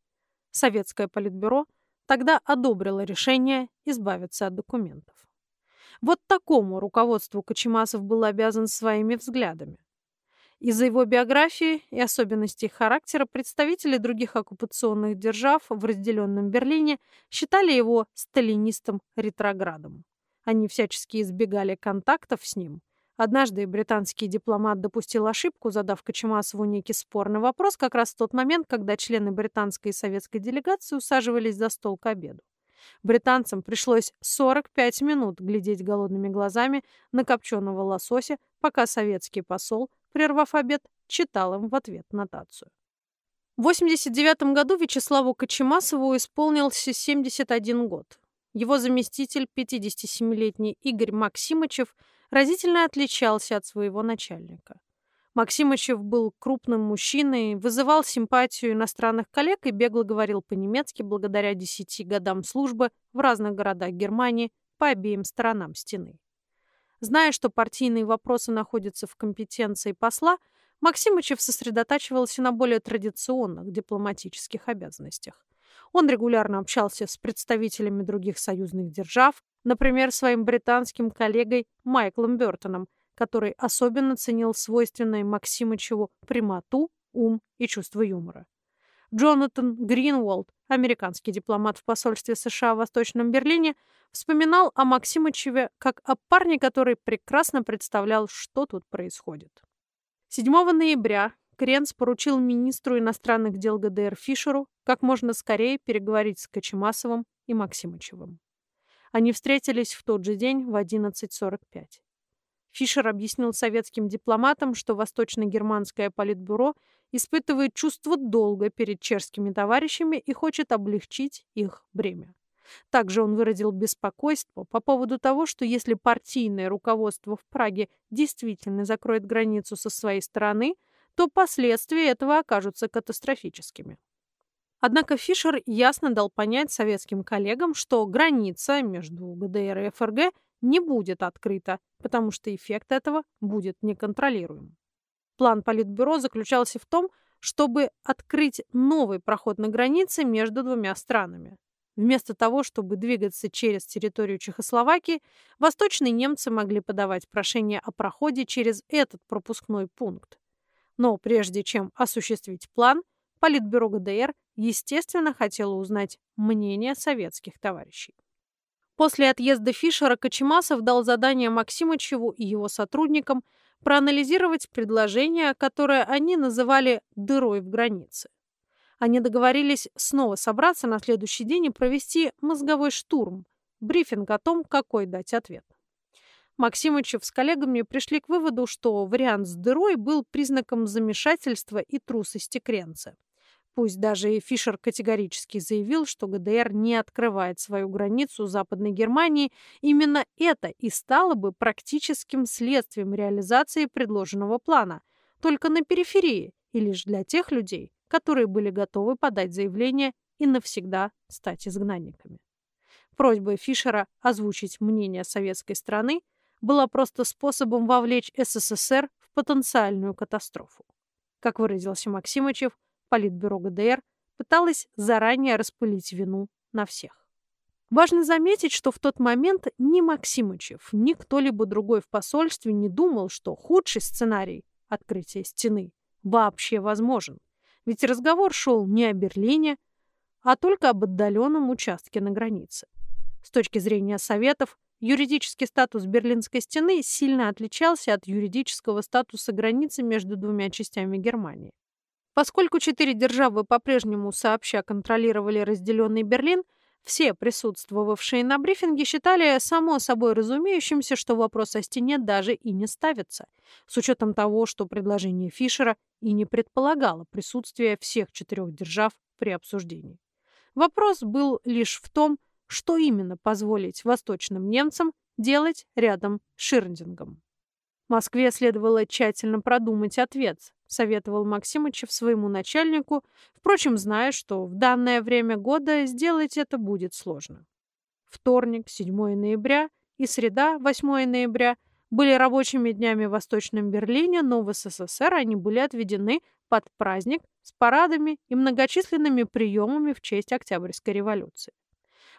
Советское Политбюро тогда одобрило решение избавиться от документов. Вот такому руководству Кочемасов был обязан своими взглядами. Из-за его биографии и особенностей характера представители других оккупационных держав в разделенном Берлине считали его сталинистом-ретроградом. Они всячески избегали контактов с ним. Однажды британский дипломат допустил ошибку, задав Кочемасову некий спорный вопрос как раз в тот момент, когда члены британской и советской делегации усаживались за стол к обеду. Британцам пришлось 45 минут глядеть голодными глазами на копченого лосося, пока советский посол прервав обед, читал им в ответ нотацию. В 89 году Вячеславу Кочемасову исполнился 71 год. Его заместитель, 57-летний Игорь Максимычев, разительно отличался от своего начальника. Максимычев был крупным мужчиной, вызывал симпатию иностранных коллег и бегло говорил по-немецки благодаря десяти годам службы в разных городах Германии по обеим сторонам стены. Зная, что партийные вопросы находятся в компетенции посла, Максимычев сосредотачивался на более традиционных дипломатических обязанностях. Он регулярно общался с представителями других союзных держав, например, своим британским коллегой Майклом Бертоном, который особенно ценил свойственные Максимычеву прямоту, ум и чувство юмора. Джонатан Гринволд, американский дипломат в посольстве США в Восточном Берлине, вспоминал о Максимычеве как о парне, который прекрасно представлял, что тут происходит. 7 ноября Кренц поручил министру иностранных дел ГДР Фишеру как можно скорее переговорить с Кочемасовым и Максимычевым. Они встретились в тот же день в 11.45. Фишер объяснил советским дипломатам, что Восточно-германское политбюро испытывает чувство долга перед чешскими товарищами и хочет облегчить их бремя. Также он выразил беспокойство по поводу того, что если партийное руководство в Праге действительно закроет границу со своей стороны, то последствия этого окажутся катастрофическими. Однако Фишер ясно дал понять советским коллегам, что граница между ГДР и ФРГ не будет открыта, потому что эффект этого будет неконтролируем. План Политбюро заключался в том, чтобы открыть новый проход на границе между двумя странами. Вместо того, чтобы двигаться через территорию Чехословакии, восточные немцы могли подавать прошение о проходе через этот пропускной пункт. Но прежде чем осуществить план, Политбюро ГДР, естественно, хотело узнать мнение советских товарищей. После отъезда Фишера Кочемасов дал задание Максимычеву и его сотрудникам проанализировать предложение, которое они называли «дырой в границе». Они договорились снова собраться на следующий день и провести мозговой штурм, брифинг о том, какой дать ответ. Максимычев с коллегами пришли к выводу, что вариант с дырой был признаком замешательства и трусости Кренца. Пусть даже и Фишер категорически заявил, что ГДР не открывает свою границу Западной Германии, именно это и стало бы практическим следствием реализации предложенного плана, только на периферии и лишь для тех людей, которые были готовы подать заявление и навсегда стать изгнанниками. Просьба Фишера озвучить мнение советской страны была просто способом вовлечь СССР в потенциальную катастрофу. Как выразился Максимычев, Политбюро ГДР пыталось заранее распылить вину на всех. Важно заметить, что в тот момент ни Максимычев, ни кто-либо другой в посольстве не думал, что худший сценарий открытия стены вообще возможен. Ведь разговор шел не о Берлине, а только об отдаленном участке на границе. С точки зрения Советов, юридический статус Берлинской стены сильно отличался от юридического статуса границы между двумя частями Германии. Поскольку четыре державы по-прежнему сообща контролировали разделенный Берлин, все присутствовавшие на брифинге считали само собой разумеющимся, что вопрос о стене даже и не ставится, с учетом того, что предложение Фишера и не предполагало присутствие всех четырех держав при обсуждении. Вопрос был лишь в том, что именно позволить восточным немцам делать рядом с Ширндингом. Москве следовало тщательно продумать ответ, советовал Максимычев своему начальнику, впрочем, зная, что в данное время года сделать это будет сложно. Вторник, 7 ноября, и среда, 8 ноября, были рабочими днями в Восточном Берлине, но в СССР они были отведены под праздник с парадами и многочисленными приемами в честь Октябрьской революции.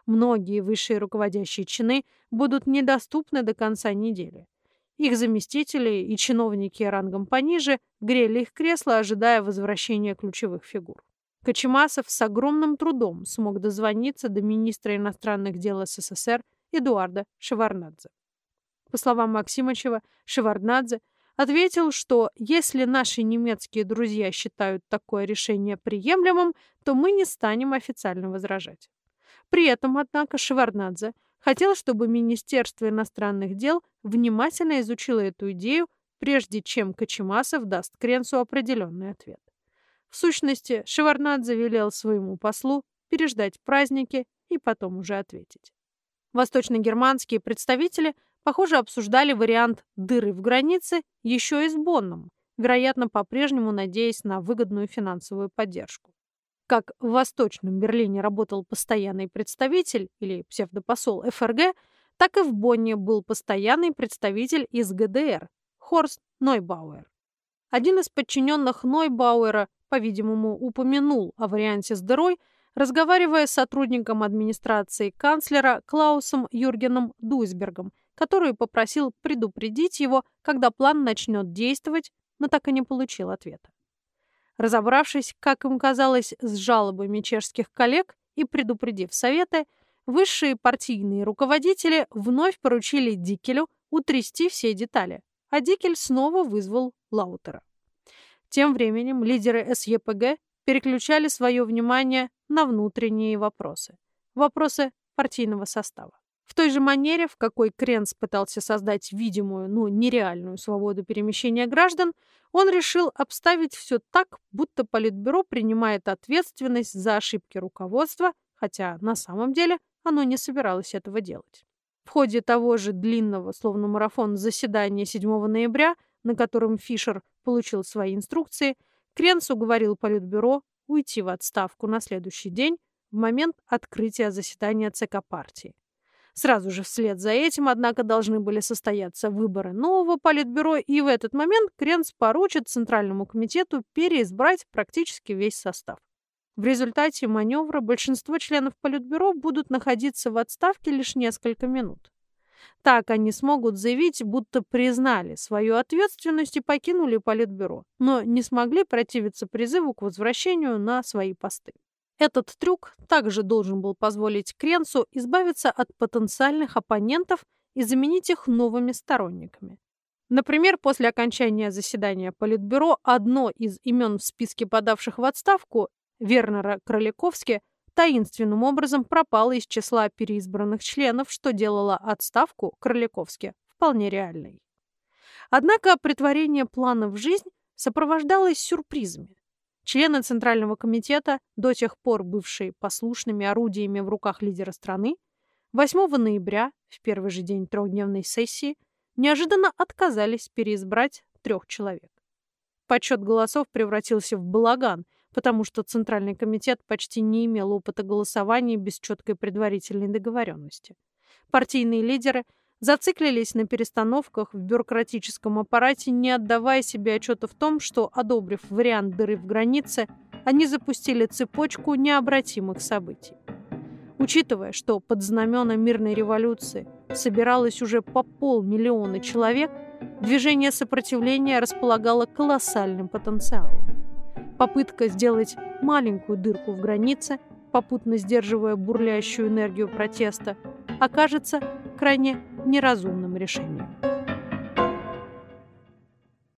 Многие высшие руководящие чины будут недоступны до конца недели. Их заместители и чиновники рангом пониже грели их кресла, ожидая возвращения ключевых фигур. Кочемасов с огромным трудом смог дозвониться до министра иностранных дел СССР Эдуарда Шеварнадзе. По словам Максимычева, Шеварднадзе ответил, что если наши немецкие друзья считают такое решение приемлемым, то мы не станем официально возражать. При этом, однако, Шеварднадзе хотел, чтобы Министерство иностранных дел внимательно изучило эту идею, прежде чем Кочемасов даст Кренцу определенный ответ. В сущности, Шеварнадзе велел своему послу переждать праздники и потом уже ответить. Восточно-германские представители, похоже, обсуждали вариант дыры в границе еще и с Бонном, вероятно, по-прежнему надеясь на выгодную финансовую поддержку. Как в Восточном Берлине работал постоянный представитель или псевдопосол ФРГ, так и в Бонне был постоянный представитель из ГДР Хорст Нойбауэр. Один из подчиненных Нойбауэра, по-видимому, упомянул о варианте с дырой, разговаривая с сотрудником администрации канцлера Клаусом Юргеном Дуйсбергом, который попросил предупредить его, когда план начнет действовать, но так и не получил ответа. Разобравшись, как им казалось, с жалобами чешских коллег и предупредив советы, высшие партийные руководители вновь поручили Дикелю утрясти все детали, а Дикель снова вызвал Лаутера. Тем временем лидеры СЕПГ переключали свое внимание на внутренние вопросы. Вопросы партийного состава. В той же манере, в какой Кренц пытался создать видимую, но нереальную свободу перемещения граждан, он решил обставить все так, будто Политбюро принимает ответственность за ошибки руководства, хотя на самом деле оно не собиралось этого делать. В ходе того же длинного, словно марафон, заседания 7 ноября, на котором Фишер получил свои инструкции, Кренц уговорил Политбюро уйти в отставку на следующий день в момент открытия заседания ЦК партии. Сразу же вслед за этим, однако, должны были состояться выборы нового политбюро, и в этот момент Кренц поручит Центральному комитету переизбрать практически весь состав. В результате маневра большинство членов Политбюро будут находиться в отставке лишь несколько минут. Так они смогут заявить, будто признали свою ответственность и покинули Политбюро, но не смогли противиться призыву к возвращению на свои посты. Этот трюк также должен был позволить Кренцу избавиться от потенциальных оппонентов и заменить их новыми сторонниками. Например, после окончания заседания Политбюро одно из имен в списке подавших в отставку, Вернера Кроликовски, таинственным образом пропало из числа переизбранных членов, что делало отставку Кроликовски вполне реальной. Однако притворение плана в жизнь сопровождалось сюрпризами. Члены Центрального комитета, до тех пор бывшие послушными орудиями в руках лидера страны, 8 ноября, в первый же день трехдневной сессии, неожиданно отказались переизбрать трех человек. Подсчет голосов превратился в балаган, потому что Центральный комитет почти не имел опыта голосования без четкой предварительной договоренности. Партийные лидеры зациклились на перестановках в бюрократическом аппарате, не отдавая себе отчета в том, что, одобрив вариант дыры в границе, они запустили цепочку необратимых событий. Учитывая, что под знамена мирной революции собиралось уже по полмиллиона человек, движение сопротивления располагало колоссальным потенциалом. Попытка сделать маленькую дырку в границе, попутно сдерживая бурлящую энергию протеста, окажется крайне неразумным решением.